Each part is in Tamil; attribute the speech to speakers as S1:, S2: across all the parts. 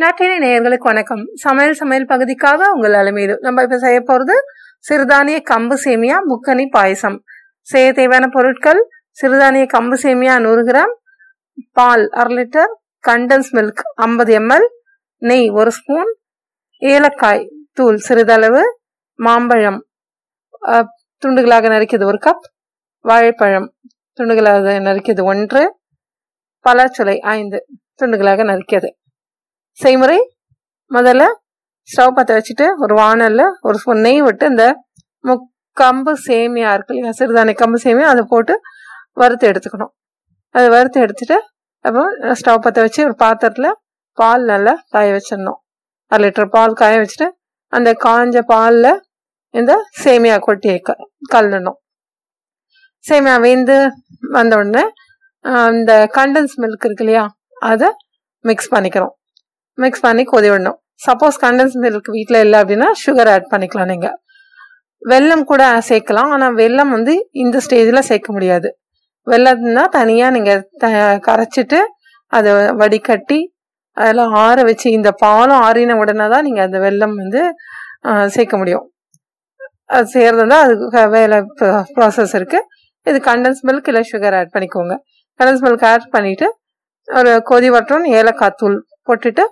S1: நாட்டினை நேயர்களுக்கு வணக்கம். சமையல் சமையல் பகுதிக்காக உங்கள் அலுமீது நம்ம இப்ப செய்ய போறது சிறுதானிய கம்பு சேமியா முக்கனி பாயசம். செய்ய தேவையான பொருட்கள் சிறுதானிய கம்பு சேமியா நூறு கிராம் பால் அரை லிட்டர் கண்டன்ஸ் மில்க் ஐம்பது எம்எல் நெய் ஒரு ஸ்பூன் ஏலக்காய் தூள் சிறிதளவு மாம்பழம் துண்டுகளாக நறுக்கியது ஒரு கப் வாழைப்பழம் துண்டுகளாக நறுக்கியது ஒன்று பலாச்சுளை ஐந்து துண்டுகளாக நறுக்கியது. செய்முறை. முதல்ல ஸ்டவ் பற்ற வச்சுட்டு ஒரு வானலில் ஒரு ஸ்பூன் நெய் விட்டு இந்த முக் கம்பு சேமியா இருக்கு இல்லையா சிறுதானிய கம்பு சேமியா அதை போட்டு வறுத்து எடுத்துக்கணும். அதை வறுத்து எடுத்துட்டு அப்புறம் ஸ்டவ் பற்ற வச்சு ஒரு பாத்திரத்தில் பால் நல்லா காய வச்சிடணும். அரை லிட்டர் பால் காய வச்சுட்டு அந்த காஞ்ச பாலில் இந்த சேமியா கொட்டி க சேமியா வெந்து வந்த உடனே இந்த கண்டன்ஸ் மில்க் இருக்கு இல்லையா அதை மிக்ஸ் பண்ணிக்கிறோம். மிக்ஸ் பண்ணி கொதி விடணும் சப்போஸ் கண்டன்ஸ் மில்க் வீட்டில் இல்லை அப்படின்னா சுகர் ஆட் பண்ணிக்கலாம் நீங்கள் வெல்லம் கூட சேர்க்கலாம். ஆனால் வெல்லம் வந்து இந்த ஸ்டேஜில் சேர்க்க முடியாது. வெள்ளம்னா தனியாக நீங்கள் த கரைச்சிட்டு அதை வடிகட்டி அதெல்லாம் ஆற வச்சு இந்த பாலும் ஆறின உடனே தான் நீங்கள் அந்த வெல்லம் வந்து சேர்க்க முடியும். அது செய்கிறதா அதுக்கு வேலை ப்ராசஸ் இருக்குது இது கண்டன்ஸ் மில்க் இல்லை சுகர் ஆட் பண்ணிக்கோங்க. கண்டன்ஸ் மில்க் ஆட் பண்ணிவிட்டு ஒரு கொதி வட்டம் ஏலக்காய் தூள் போட்டுட்டு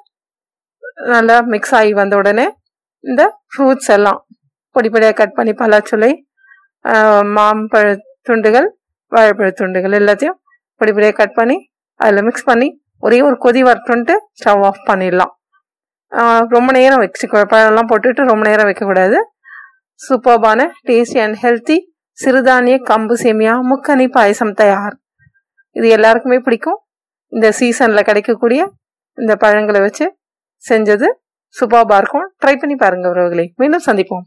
S1: நல்லா மிக்ஸ் ஆகி வந்த உடனே இந்த ஃப்ரூட்ஸ் எல்லாம் பொடி பொடியாக கட் பண்ணி பலாச்சுளை மாம்பழ துண்டுகள் வாழைப்பழ துண்டுகள் எல்லாத்தையும் பொடி பொடியாக கட் பண்ணி அதில் மிக்ஸ் பண்ணி ஒரே ஒரு கொதி வரட்டும்ட்டு ஸ்டவ் ஆஃப் பண்ணிடலாம். ரொம்ப நேரம் வச்சு பழம்லாம் போட்டுட்டு ரொம்ப நேரம் வைக்கக்கூடாது. சூப்பர்பான டேஸ்டி அண்ட் ஹெல்த்தி சிறுதானிய கம்பு சேமியா முக்கனி பாயசம் தயார். இது எல்லாருக்குமே பிடிக்கும். இந்த சீசனில் கிடைக்கக்கூடிய இந்த பழங்களை வச்சு செஞ்சது. சூப்பராக இருக்கும். ட்ரை பண்ணி பாருங்க உறவுகளை. மீண்டும் சந்திப்போம்.